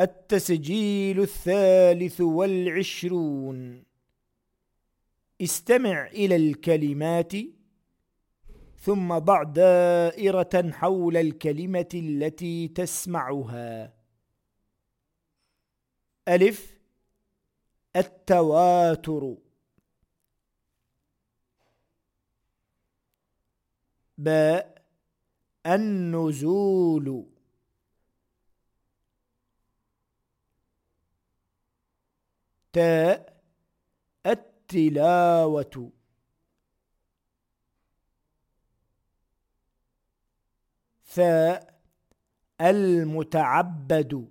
التسجيل الثالث والعشرون. استمع إلى الكلمات ثم ضع دائرة حول الكلمة التي تسمعها. ألف. التواتر. باء. النزول. تاء التلاوة. ثاء المتعبد.